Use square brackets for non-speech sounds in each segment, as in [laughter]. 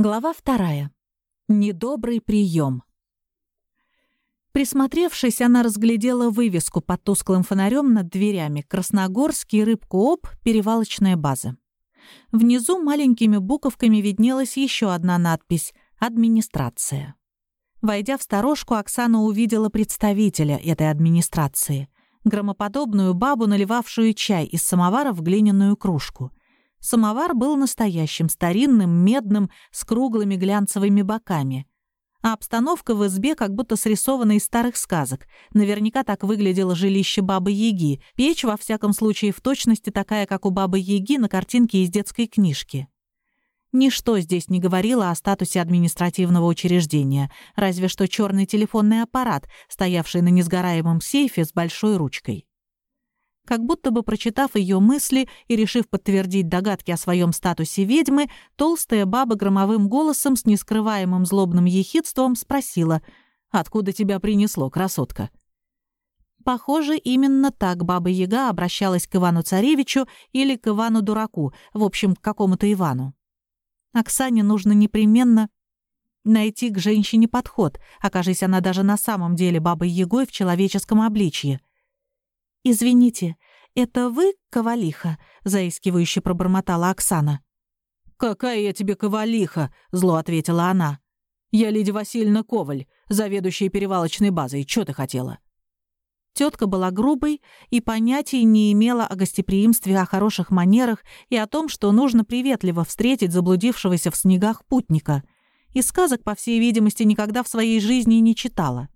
Глава вторая. Недобрый прием. Присмотревшись, она разглядела вывеску под тусклым фонарем над дверями «Красногорский рыбку-об. Перевалочная база». Внизу маленькими буковками виднелась еще одна надпись «Администрация». Войдя в сторожку, Оксана увидела представителя этой администрации — громоподобную бабу, наливавшую чай из самовара в глиняную кружку — Самовар был настоящим, старинным, медным, с круглыми глянцевыми боками. А обстановка в избе как будто срисована из старых сказок. Наверняка так выглядело жилище Бабы-Яги. Печь, во всяком случае, в точности такая, как у Бабы-Яги на картинке из детской книжки. Ничто здесь не говорило о статусе административного учреждения, разве что черный телефонный аппарат, стоявший на несгораемом сейфе с большой ручкой. Как будто бы прочитав ее мысли и решив подтвердить догадки о своем статусе ведьмы, толстая баба громовым голосом с нескрываемым злобным ехидством спросила «Откуда тебя принесло, красотка?» Похоже, именно так Баба-Яга обращалась к Ивану-Царевичу или к Ивану-Дураку, в общем, к какому-то Ивану. Оксане нужно непременно найти к женщине подход, окажись она даже на самом деле Бабой-Ягой в человеческом обличье. «Извините, это вы, Ковалиха?» — заискивающе пробормотала Оксана. «Какая я тебе Ковалиха?» — зло ответила она. «Я Лидия Васильевна Коваль, заведующая перевалочной базой. Чё ты хотела?» Тетка была грубой и понятия не имела о гостеприимстве, о хороших манерах и о том, что нужно приветливо встретить заблудившегося в снегах путника. И сказок, по всей видимости, никогда в своей жизни не читала.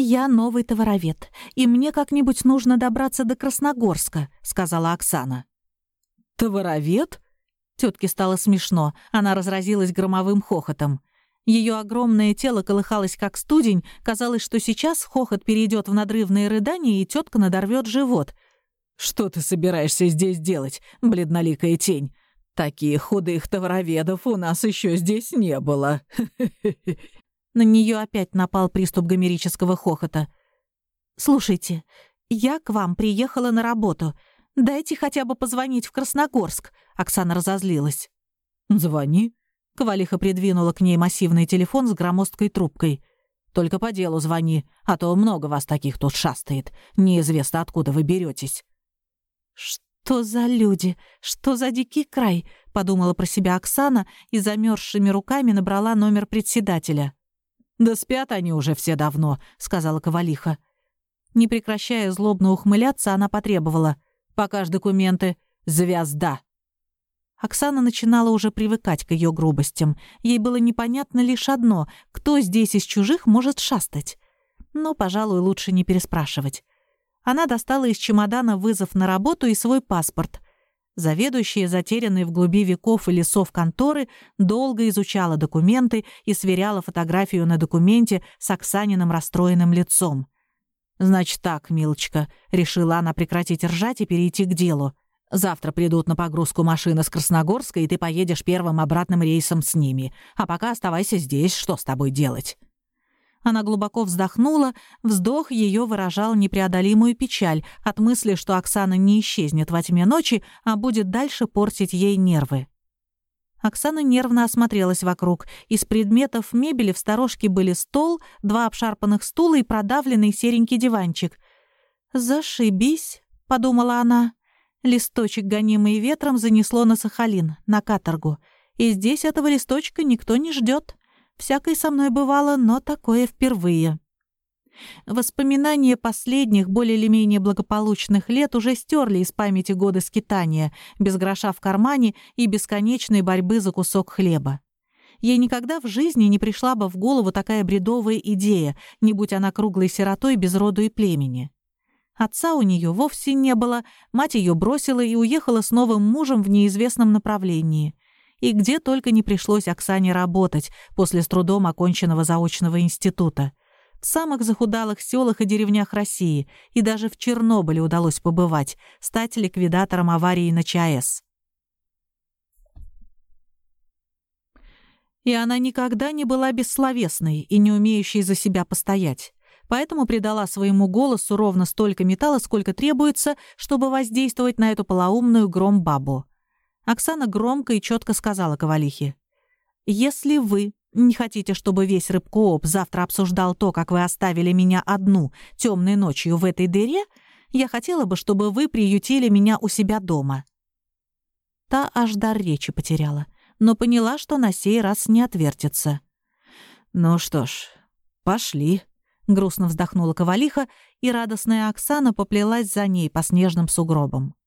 «Я новый товаровед, и мне как-нибудь нужно добраться до Красногорска», — сказала Оксана. «Товаровед?» Тетке стало смешно, она разразилась громовым хохотом. Ее огромное тело колыхалось как студень, казалось, что сейчас хохот перейдет в надрывные рыдания, и тетка надорвет живот. «Что ты собираешься здесь делать, бледноликая тень? Таких худых товароведов у нас еще здесь не было». [laughs] На нее опять напал приступ гомерического хохота. «Слушайте, я к вам приехала на работу. Дайте хотя бы позвонить в Красногорск», — Оксана разозлилась. «Звони». Ковалиха придвинула к ней массивный телефон с громоздкой трубкой. «Только по делу звони, а то много вас таких тут шастает. Неизвестно, откуда вы беретесь. «Что за люди? Что за дикий край?» — подумала про себя Оксана и замерзшими руками набрала номер председателя. «Да спят они уже все давно», — сказала Ковалиха. Не прекращая злобно ухмыляться, она потребовала. «Покажь документы. Звезда». Оксана начинала уже привыкать к ее грубостям. Ей было непонятно лишь одно — кто здесь из чужих может шастать. Но, пожалуй, лучше не переспрашивать. Она достала из чемодана вызов на работу и свой паспорт. Заведующая, затерянной в глуби веков и лесов конторы, долго изучала документы и сверяла фотографию на документе с Оксаниным расстроенным лицом. «Значит так, милочка», — решила она прекратить ржать и перейти к делу. «Завтра придут на погрузку машины с Красногорска, и ты поедешь первым обратным рейсом с ними. А пока оставайся здесь, что с тобой делать?» Она глубоко вздохнула, вздох ее выражал непреодолимую печаль от мысли, что Оксана не исчезнет во тьме ночи, а будет дальше портить ей нервы. Оксана нервно осмотрелась вокруг. Из предметов мебели в сторожке были стол, два обшарпанных стула и продавленный серенький диванчик. «Зашибись», — подумала она. Листочек, гонимый ветром, занесло на Сахалин, на каторгу. И здесь этого листочка никто не ждет. Всякое со мной бывало, но такое впервые. Воспоминания последних, более или менее благополучных лет уже стерли из памяти годы скитания, без гроша в кармане и бесконечной борьбы за кусок хлеба. Ей никогда в жизни не пришла бы в голову такая бредовая идея, не будь она круглой сиротой без роду и племени. Отца у нее вовсе не было, мать ее бросила и уехала с новым мужем в неизвестном направлении — и где только не пришлось Оксане работать после с трудом оконченного заочного института. В самых захудалых селах и деревнях России, и даже в Чернобыле удалось побывать, стать ликвидатором аварии на ЧАЭС. И она никогда не была бессловесной и не умеющей за себя постоять поэтому придала своему голосу ровно столько металла, сколько требуется, чтобы воздействовать на эту полоумную гром-бабу. Оксана громко и четко сказала Ковалихе. Если вы не хотите, чтобы весь рыбкооп завтра обсуждал то, как вы оставили меня одну темной ночью в этой дыре, я хотела бы, чтобы вы приютили меня у себя дома». Та аж дар речи потеряла, но поняла, что на сей раз не отвертится. «Ну что ж, пошли», — грустно вздохнула Ковалиха, и радостная Оксана поплелась за ней по снежным сугробам.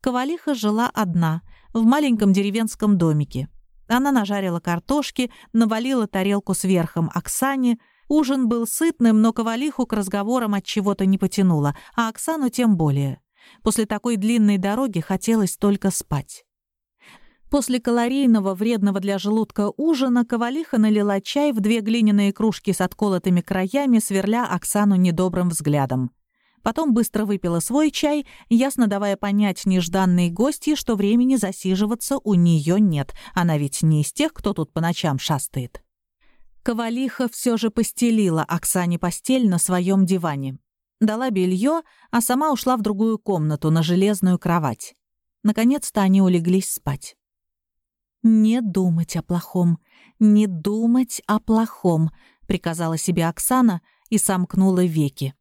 Ковалиха жила одна, в маленьком деревенском домике. Она нажарила картошки, навалила тарелку сверхом Оксане. Ужин был сытным, но Ковалиху к разговорам от чего-то не потянуло, а Оксану тем более. После такой длинной дороги хотелось только спать. После калорийного, вредного для желудка ужина Ковалиха налила чай в две глиняные кружки с отколотыми краями, сверля Оксану недобрым взглядом. Потом быстро выпила свой чай, ясно давая понять нежданной гостье, что времени засиживаться у нее нет. Она ведь не из тех, кто тут по ночам шастает. Ковалиха все же постелила Оксане постель на своем диване. Дала белье, а сама ушла в другую комнату на железную кровать. Наконец-то они улеглись спать. «Не думать о плохом, не думать о плохом», — приказала себе Оксана и сомкнула веки.